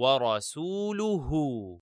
ورسوله.